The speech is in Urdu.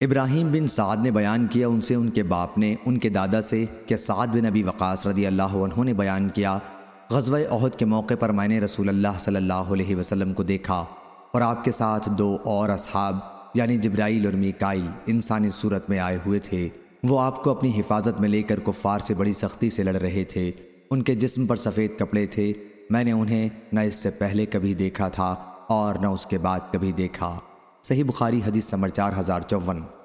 ابراہیم بن سعد نے بیان کیا، ان سے ان کے باپ نے، ان کے دادا سے کہ سعد بن ابی وقاص رضی اللہ عنہ نے بیان کیا، غزوہ عہد کے موقع پر میں نے رسول اللہ صلی اللہ علیہ وسلم کو دیکھا اور آپ کے ساتھ دو اور اصحاب یعنی جبرائیل اور میکائل انسانی صورت میں آئے ہوئے تھے۔ وہ آپ کو اپنی حفاظت میں لے کر کفار سے بڑی سختی سے لڑ رہے تھے۔ ان کے جسم پر سفید کپڑے تھے۔ میں نے انہیں نہ اس سے پہلے کبھی دیکھا تھا اور نہ اس کے بعد کبھی دیکھا۔ صحیح بخاری حدیث سمر چار ہزار چون۔